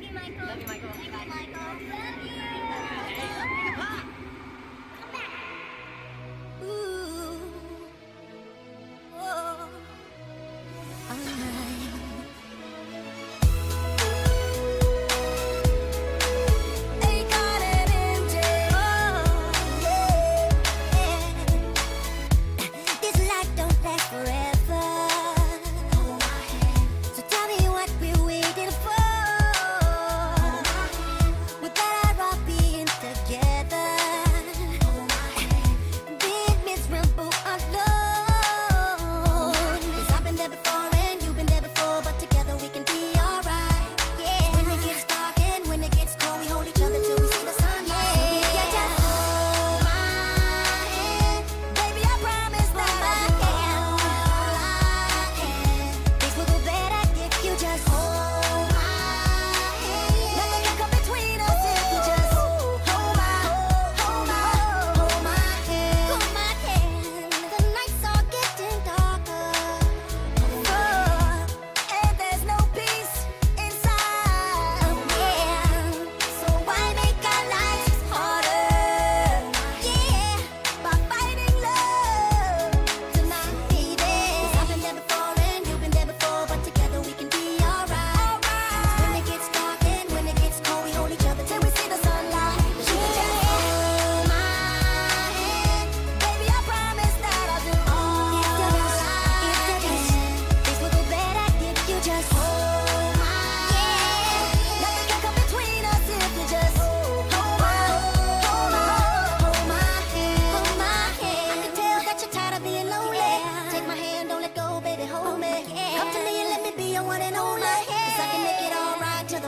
Love you, Michael. Love you, Michael. Love you, Michael. Love you.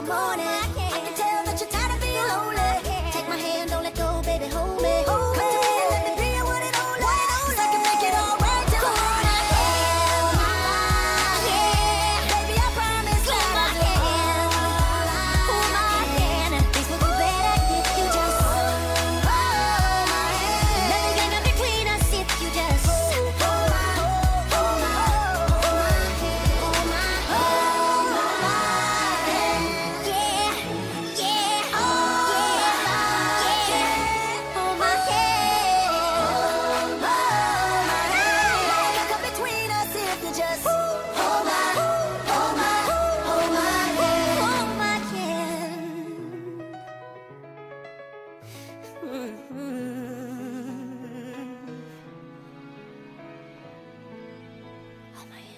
morning. Oh